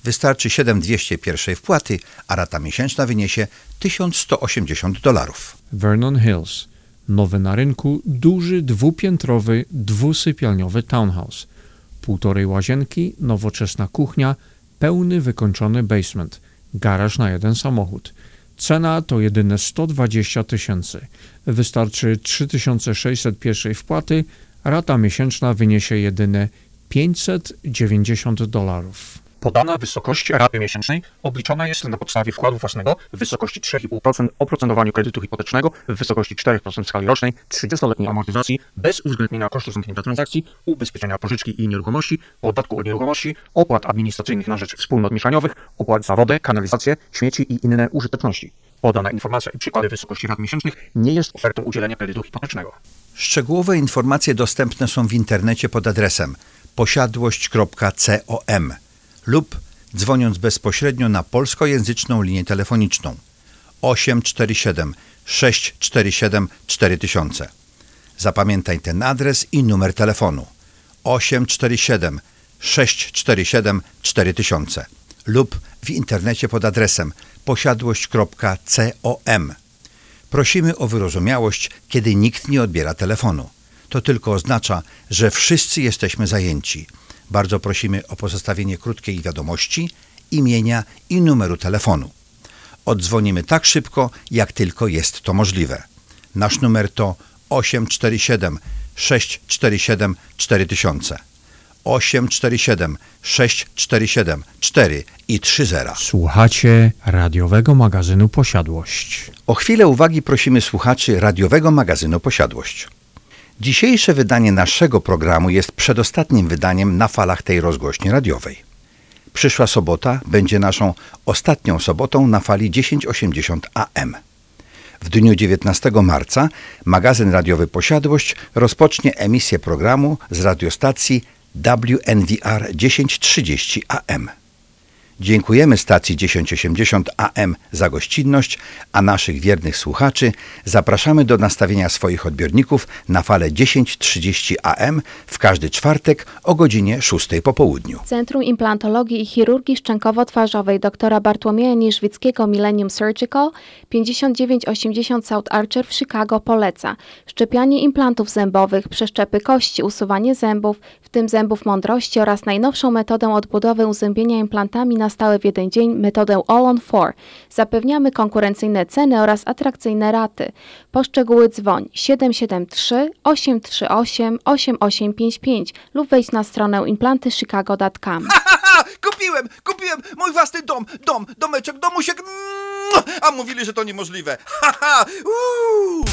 Wystarczy 7200 pierwszej wpłaty, a rata miesięczna wyniesie 1180 dolarów. Vernon Hills. Nowy na rynku, duży, dwupiętrowy, dwusypialniowy townhouse. Półtorej łazienki, nowoczesna kuchnia, pełny wykończony basement, garaż na jeden samochód. Cena to jedyne 120 tysięcy. Wystarczy 3600 pierwszej wpłaty, rata miesięczna wyniesie jedyne 590 dolarów. Podana wysokość raty miesięcznej obliczona jest na podstawie wkładu własnego w wysokości 3,5% oprocentowaniu kredytu hipotecznego w wysokości 4% w skali rocznej, 30-letniej amortyzacji bez uwzględnienia kosztów zamknięcia transakcji, ubezpieczenia pożyczki i nieruchomości, podatku od nieruchomości, opłat administracyjnych na rzecz wspólnot mieszaniowych, opłat za wodę, kanalizację, śmieci i inne użyteczności. Podana informacja i przykłady wysokości rat miesięcznych nie jest ofertą udzielenia kredytu hipotecznego. Szczegółowe informacje dostępne są w internecie pod adresem posiadłość.com lub dzwoniąc bezpośrednio na polskojęzyczną linię telefoniczną 847 647 4000. Zapamiętaj ten adres i numer telefonu 847 647 4000 lub w internecie pod adresem posiadłość.com. Prosimy o wyrozumiałość, kiedy nikt nie odbiera telefonu. To tylko oznacza, że wszyscy jesteśmy zajęci. Bardzo prosimy o pozostawienie krótkiej wiadomości, imienia i numeru telefonu. Oddzwonimy tak szybko, jak tylko jest to możliwe. Nasz numer to 847 647 4000. 847 647 4 i 30. Słuchacie radiowego magazynu Posiadłość. O chwilę uwagi prosimy słuchaczy radiowego magazynu Posiadłość. Dzisiejsze wydanie naszego programu jest przedostatnim wydaniem na falach tej rozgłośni radiowej. Przyszła sobota będzie naszą ostatnią sobotą na fali 1080 AM. W dniu 19 marca magazyn radiowy Posiadłość rozpocznie emisję programu z radiostacji WNVR 1030 AM. Dziękujemy stacji 1080 AM za gościnność, a naszych wiernych słuchaczy zapraszamy do nastawienia swoich odbiorników na falę 1030 AM w każdy czwartek o godzinie 6 po południu. Centrum Implantologii i Chirurgii Szczękowo-Twarzowej dr Bartłomieja Niżwickiego Millennium Surgical 5980 South Archer w Chicago poleca szczepianie implantów zębowych, przeszczepy kości, usuwanie zębów, w tym zębów mądrości oraz najnowszą metodę odbudowy uzębienia implantami na na stałe w jeden dzień metodę All on 4. Zapewniamy konkurencyjne ceny oraz atrakcyjne raty. Po szczegóły dzwoń 773 838 8855 lub wejdź na stronę implantychicago.com. Haha, kupiłem, kupiłem mój własny dom, dom, domeczek, domusiek. A mówili, że to niemożliwe. Haha, uuu.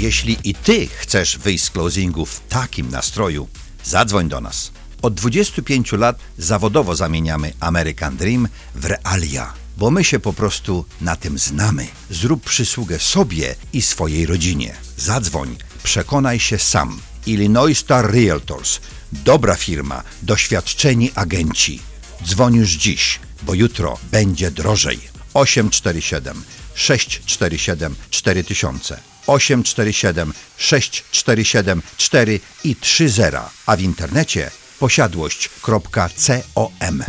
Jeśli i ty chcesz wyjść z closingu w takim nastroju, zadzwoń do nas. Od 25 lat zawodowo zamieniamy American Dream w realia, bo my się po prostu na tym znamy. Zrób przysługę sobie i swojej rodzinie. Zadzwoń, przekonaj się sam. Illinois Star Realtors. Dobra firma, doświadczeni agenci. Dzwoń już dziś, bo jutro będzie drożej. 847 647 4000 847 647 4 i 30, a w internecie posiadłość.com.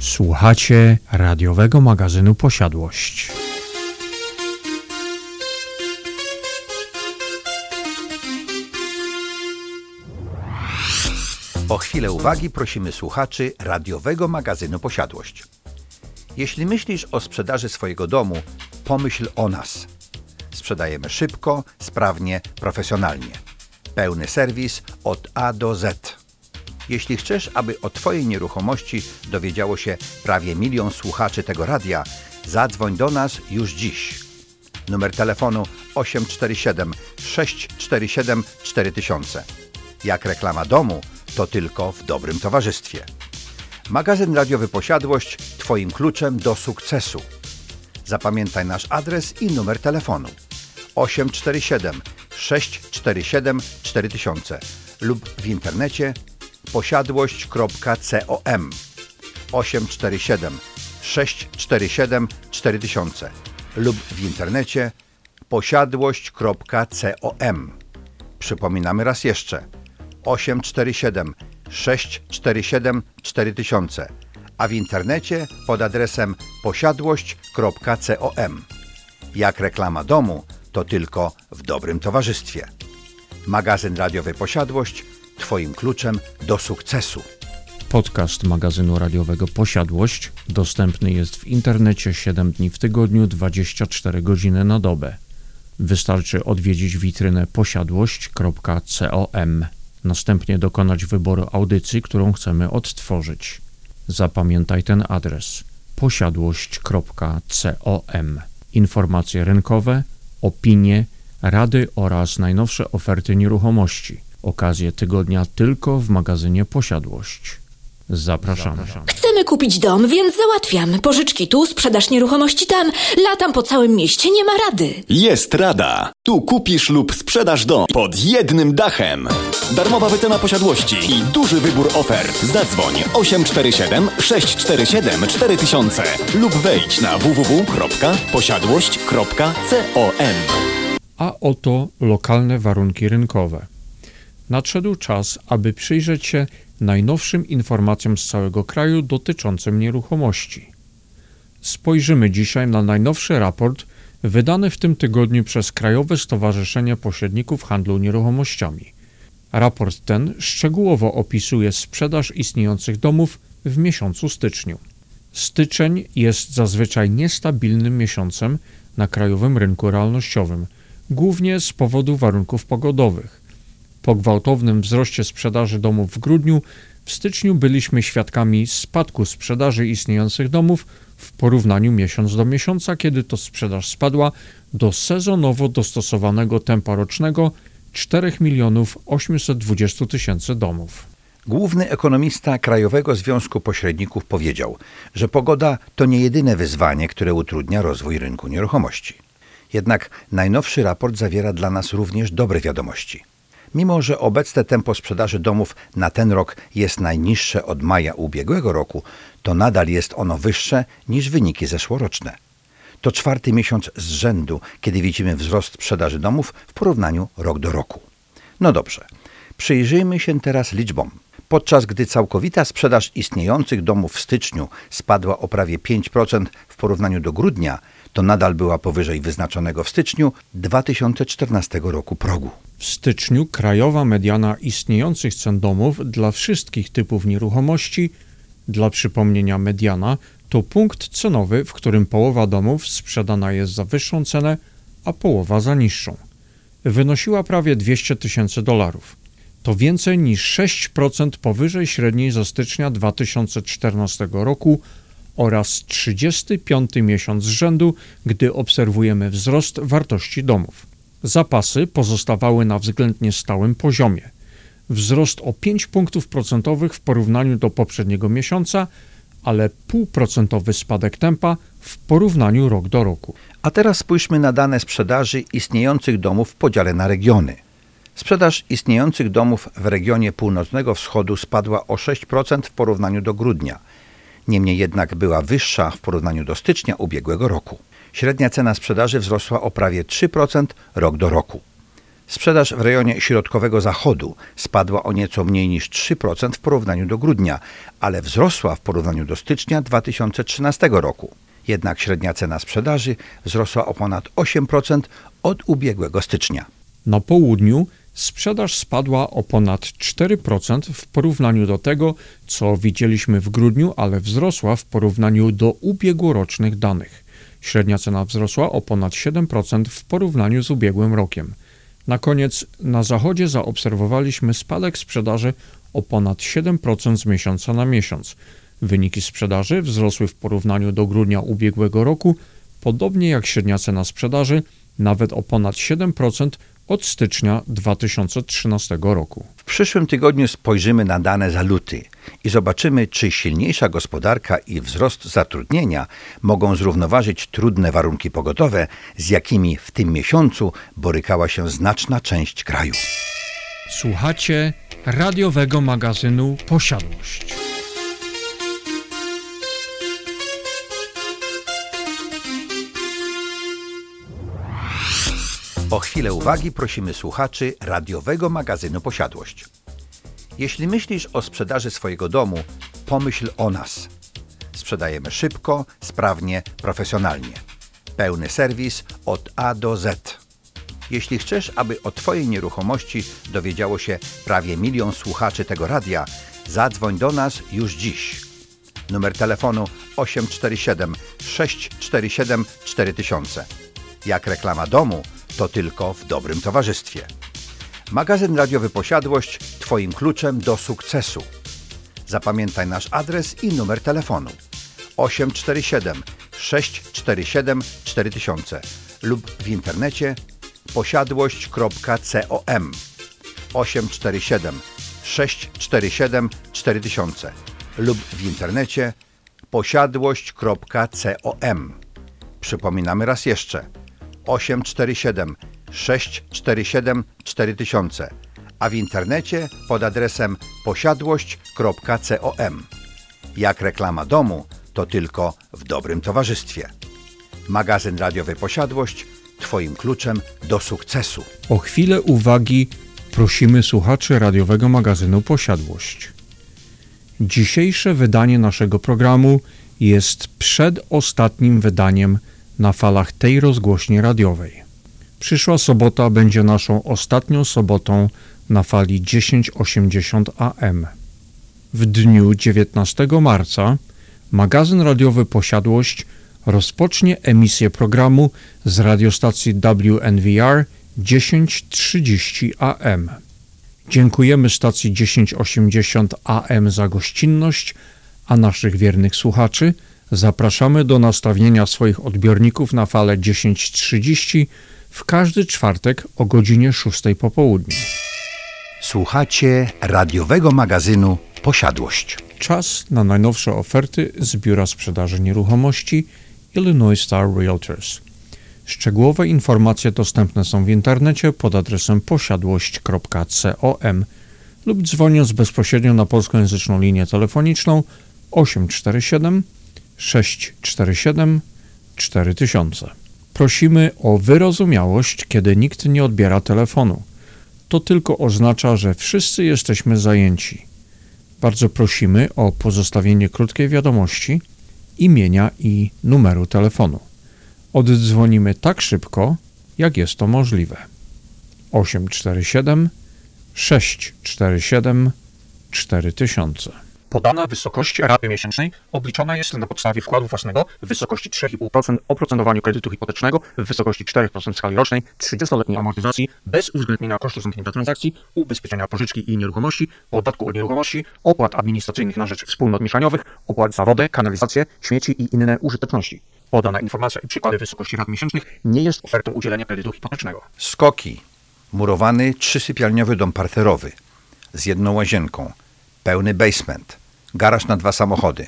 Słuchacie radiowego magazynu Posiadłość. O chwilę uwagi prosimy słuchaczy radiowego magazynu Posiadłość. Jeśli myślisz o sprzedaży swojego domu, pomyśl o nas. Sprzedajemy szybko, sprawnie, profesjonalnie. Pełny serwis od A do Z. Jeśli chcesz, aby o Twojej nieruchomości dowiedziało się prawie milion słuchaczy tego radia, zadzwoń do nas już dziś. Numer telefonu 847 647 4000. Jak reklama domu, to tylko w dobrym towarzystwie. Magazyn radiowy Posiadłość Twoim kluczem do sukcesu. Zapamiętaj nasz adres i numer telefonu 847 647 4000 lub w internecie posiadłość.com 847 647 4000 lub w internecie posiadłość.com Przypominamy raz jeszcze. 847 647 4000 a w internecie pod adresem posiadłość.com. Jak reklama domu, to tylko w dobrym towarzystwie. Magazyn radiowy Posiadłość Twoim kluczem do sukcesu. Podcast magazynu radiowego Posiadłość dostępny jest w internecie 7 dni w tygodniu, 24 godziny na dobę. Wystarczy odwiedzić witrynę posiadłość.com, następnie dokonać wyboru audycji, którą chcemy odtworzyć. Zapamiętaj ten adres posiadłość.com. Informacje rynkowe, opinie, rady oraz najnowsze oferty nieruchomości. Okazje tygodnia tylko w magazynie Posiadłość. Zapraszamy. Chcemy kupić dom, więc załatwiam. Pożyczki tu, sprzedaż nieruchomości tam. Latam po całym mieście, nie ma rady. Jest rada. Tu kupisz lub sprzedasz dom pod jednym dachem. Darmowa wycena posiadłości i duży wybór ofert. Zadzwoń 847 647 4000 lub wejdź na www.posiadłość.com. A oto lokalne warunki rynkowe. Nadszedł czas, aby przyjrzeć się najnowszym informacjom z całego kraju dotyczącym nieruchomości. Spojrzymy dzisiaj na najnowszy raport wydany w tym tygodniu przez Krajowe Stowarzyszenie Pośredników Handlu Nieruchomościami. Raport ten szczegółowo opisuje sprzedaż istniejących domów w miesiącu styczniu. Styczeń jest zazwyczaj niestabilnym miesiącem na krajowym rynku realnościowym, głównie z powodu warunków pogodowych. Po gwałtownym wzroście sprzedaży domów w grudniu, w styczniu byliśmy świadkami spadku sprzedaży istniejących domów w porównaniu miesiąc do miesiąca, kiedy to sprzedaż spadła do sezonowo dostosowanego tempa rocznego 4 milionów 820 tysięcy domów. Główny ekonomista Krajowego Związku Pośredników powiedział, że pogoda to nie jedyne wyzwanie, które utrudnia rozwój rynku nieruchomości. Jednak najnowszy raport zawiera dla nas również dobre wiadomości. Mimo, że obecne tempo sprzedaży domów na ten rok jest najniższe od maja ubiegłego roku, to nadal jest ono wyższe niż wyniki zeszłoroczne. To czwarty miesiąc z rzędu, kiedy widzimy wzrost sprzedaży domów w porównaniu rok do roku. No dobrze, przyjrzyjmy się teraz liczbom. Podczas gdy całkowita sprzedaż istniejących domów w styczniu spadła o prawie 5% w porównaniu do grudnia, to nadal była powyżej wyznaczonego w styczniu 2014 roku progu. W styczniu krajowa mediana istniejących cen domów dla wszystkich typów nieruchomości, dla przypomnienia mediana, to punkt cenowy, w którym połowa domów sprzedana jest za wyższą cenę, a połowa za niższą. Wynosiła prawie 200 tysięcy dolarów. To więcej niż 6% powyżej średniej za stycznia 2014 roku oraz 35 miesiąc z rzędu, gdy obserwujemy wzrost wartości domów. Zapasy pozostawały na względnie stałym poziomie. Wzrost o 5 punktów procentowych w porównaniu do poprzedniego miesiąca, ale półprocentowy spadek tempa w porównaniu rok do roku. A teraz spójrzmy na dane sprzedaży istniejących domów w podziale na regiony. Sprzedaż istniejących domów w regionie północnego wschodu spadła o 6% w porównaniu do grudnia. Niemniej jednak była wyższa w porównaniu do stycznia ubiegłego roku. Średnia cena sprzedaży wzrosła o prawie 3% rok do roku. Sprzedaż w rejonie środkowego zachodu spadła o nieco mniej niż 3% w porównaniu do grudnia, ale wzrosła w porównaniu do stycznia 2013 roku. Jednak średnia cena sprzedaży wzrosła o ponad 8% od ubiegłego stycznia. Na południu sprzedaż spadła o ponad 4% w porównaniu do tego, co widzieliśmy w grudniu, ale wzrosła w porównaniu do ubiegłorocznych danych. Średnia cena wzrosła o ponad 7% w porównaniu z ubiegłym rokiem. Na koniec na zachodzie zaobserwowaliśmy spadek sprzedaży o ponad 7% z miesiąca na miesiąc. Wyniki sprzedaży wzrosły w porównaniu do grudnia ubiegłego roku, podobnie jak średnia cena sprzedaży, nawet o ponad 7% od stycznia 2013 roku. W przyszłym tygodniu spojrzymy na dane za luty i zobaczymy, czy silniejsza gospodarka i wzrost zatrudnienia mogą zrównoważyć trudne warunki pogodowe, z jakimi w tym miesiącu borykała się znaczna część kraju. Słuchacie radiowego magazynu Posiadłość. O chwilę uwagi prosimy słuchaczy radiowego magazynu Posiadłość. Jeśli myślisz o sprzedaży swojego domu, pomyśl o nas. Sprzedajemy szybko, sprawnie, profesjonalnie. Pełny serwis od A do Z. Jeśli chcesz, aby o Twojej nieruchomości dowiedziało się prawie milion słuchaczy tego radia, zadzwoń do nas już dziś. Numer telefonu 847 647 4000. Jak reklama domu, to tylko w dobrym towarzystwie. Magazyn radiowy Posiadłość Twoim kluczem do sukcesu. Zapamiętaj nasz adres i numer telefonu 847 647 4000 lub w internecie posiadłość.com 847 647 4000 lub w internecie posiadłość.com Przypominamy raz jeszcze 847 647 4000, a w internecie pod adresem posiadłość.com. Jak reklama domu, to tylko w dobrym towarzystwie. Magazyn radiowy Posiadłość Twoim kluczem do sukcesu. O chwilę uwagi prosimy słuchaczy radiowego magazynu Posiadłość. Dzisiejsze wydanie naszego programu jest przedostatnim wydaniem na falach tej rozgłośni radiowej. Przyszła sobota będzie naszą ostatnią sobotą na fali 1080 AM. W dniu 19 marca magazyn radiowy Posiadłość rozpocznie emisję programu z radiostacji WNVR 1030 AM. Dziękujemy stacji 1080 AM za gościnność, a naszych wiernych słuchaczy zapraszamy do nastawienia swoich odbiorników na falę 1030 w każdy czwartek o godzinie 6 po południu. Słuchacie radiowego magazynu Posiadłość. Czas na najnowsze oferty z Biura Sprzedaży Nieruchomości Illinois Star Realtors. Szczegółowe informacje dostępne są w internecie pod adresem posiadłość.com lub dzwoniąc bezpośrednio na polskojęzyczną linię telefoniczną 847 647 4000. Prosimy o wyrozumiałość, kiedy nikt nie odbiera telefonu. To tylko oznacza, że wszyscy jesteśmy zajęci. Bardzo prosimy o pozostawienie krótkiej wiadomości, imienia i numeru telefonu. Oddzwonimy tak szybko, jak jest to możliwe. 847 647 4000. Podana wysokość raty miesięcznej obliczona jest na podstawie wkładu własnego w wysokości 3,5% oprocentowaniu kredytu hipotecznego w wysokości 4% w skali rocznej, 30-letniej amortyzacji bez uwzględnienia kosztu zamknięcia transakcji, ubezpieczenia pożyczki i nieruchomości, podatku od nieruchomości, opłat administracyjnych na rzecz wspólnot mieszaniowych, opłat za wodę, kanalizację, śmieci i inne użyteczności. Podana informacja i przykłady wysokości rat miesięcznych nie jest ofertą udzielenia kredytu hipotecznego. Skoki. Murowany trzysypialniowy dom parterowy z jedną łazienką, pełny basement, garaż na dwa samochody.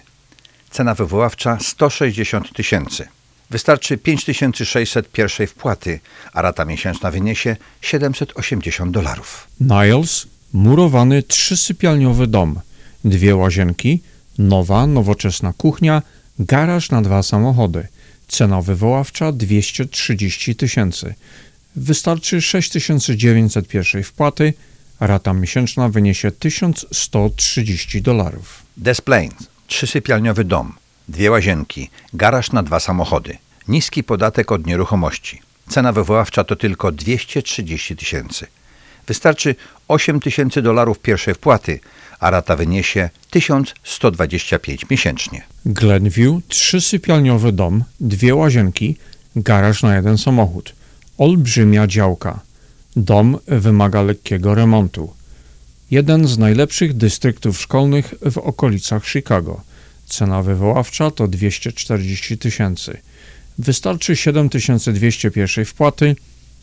Cena wywoławcza 160 tysięcy. Wystarczy 5600 pierwszej wpłaty, a rata miesięczna wyniesie 780 dolarów. Niles, murowany trzysypialniowy dom, dwie łazienki, nowa, nowoczesna kuchnia, garaż na dwa samochody. Cena wywoławcza 230 tysięcy. Wystarczy 6900 pierwszej wpłaty, rata miesięczna wyniesie 1130 dolarów. Des Plaines, trzysypialniowy dom, dwie łazienki, garaż na dwa samochody. Niski podatek od nieruchomości. Cena wywoławcza to tylko 230 tysięcy. Wystarczy 8 tysięcy dolarów pierwszej wpłaty, a rata wyniesie 1125 miesięcznie. Glenview, trzysypialniowy dom, dwie łazienki, garaż na jeden samochód. Olbrzymia działka. Dom wymaga lekkiego remontu. Jeden z najlepszych dystryktów szkolnych w okolicach Chicago. Cena wywoławcza to 240 tysięcy. Wystarczy 7200 pierwszej wpłaty,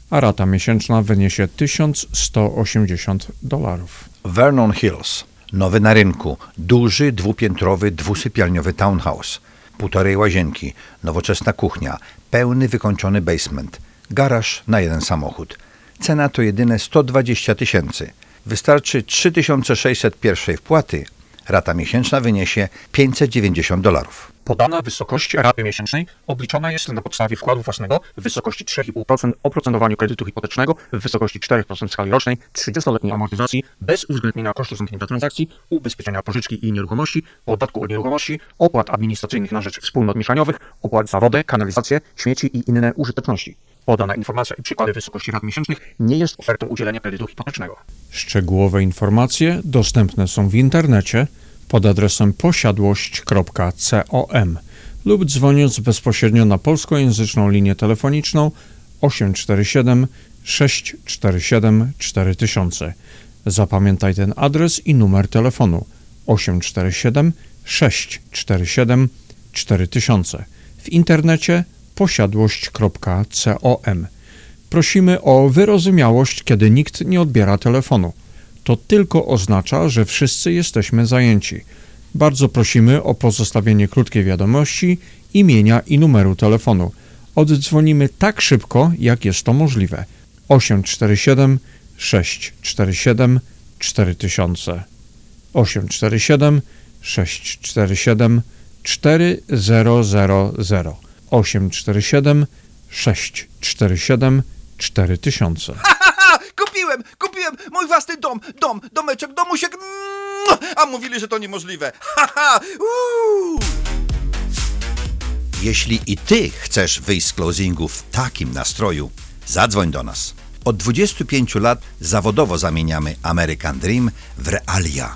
a rata miesięczna wyniesie 1180 dolarów. Vernon Hills, nowy na rynku, duży, dwupiętrowy, dwusypialniowy townhouse, półtorej łazienki, nowoczesna kuchnia, pełny wykończony basement, garaż na jeden samochód. Cena to jedyne 120 tysięcy. Wystarczy 3600 pierwszej wpłaty, rata miesięczna wyniesie 590 dolarów. Podana wysokość raty miesięcznej obliczona jest na podstawie wkładu własnego w wysokości 3,5% oprocentowaniu kredytu hipotecznego w wysokości 4% w skali rocznej, 30-letniej amortyzacji bez uwzględnienia kosztu zamknięcia transakcji, ubezpieczenia pożyczki i nieruchomości, podatku od nieruchomości, opłat administracyjnych na rzecz wspólnot mieszaniowych, opłat za wodę, kanalizację, śmieci i inne użyteczności. Podana informacja i przykłady wysokości rat miesięcznych nie jest ofertą udzielenia kredytu hipotecznego. Szczegółowe informacje dostępne są w internecie pod adresem posiadłość.com lub dzwoniąc bezpośrednio na polskojęzyczną linię telefoniczną 847 647 4000. Zapamiętaj ten adres i numer telefonu 847 647 4000. W internecie posiadłość.com. Prosimy o wyrozumiałość, kiedy nikt nie odbiera telefonu. To tylko oznacza, że wszyscy jesteśmy zajęci. Bardzo prosimy o pozostawienie krótkiej wiadomości, imienia i numeru telefonu. Oddzwonimy tak szybko, jak jest to możliwe. 847 647 4000 847 647 4000 847 647 4000 Haha, kupiłem, kupiłem mój własny dom, dom, domeczek, domusiek. A mówili, że to niemożliwe. Haha. Jeśli i ty chcesz wyjść z closingu w takim nastroju, zadzwoń do nas. Od 25 lat zawodowo zamieniamy American Dream w realia,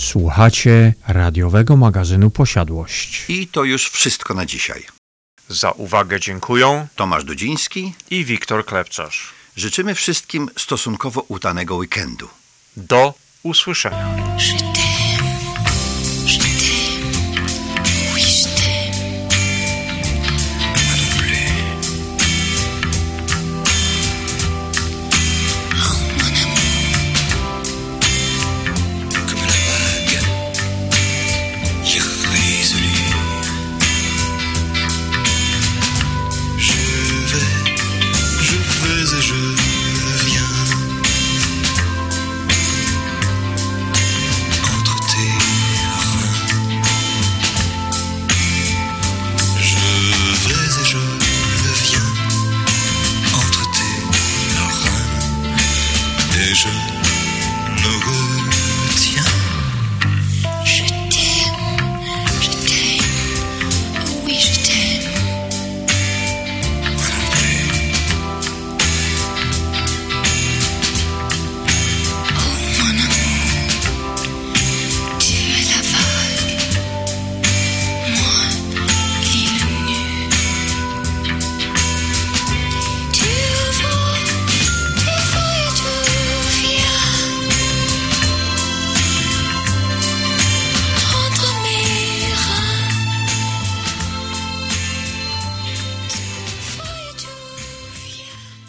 Słuchacie radiowego magazynu Posiadłość. I to już wszystko na dzisiaj. Za uwagę dziękuję Tomasz Dudziński i Wiktor Klepczarz. życzymy wszystkim stosunkowo udanego weekendu. Do usłyszenia.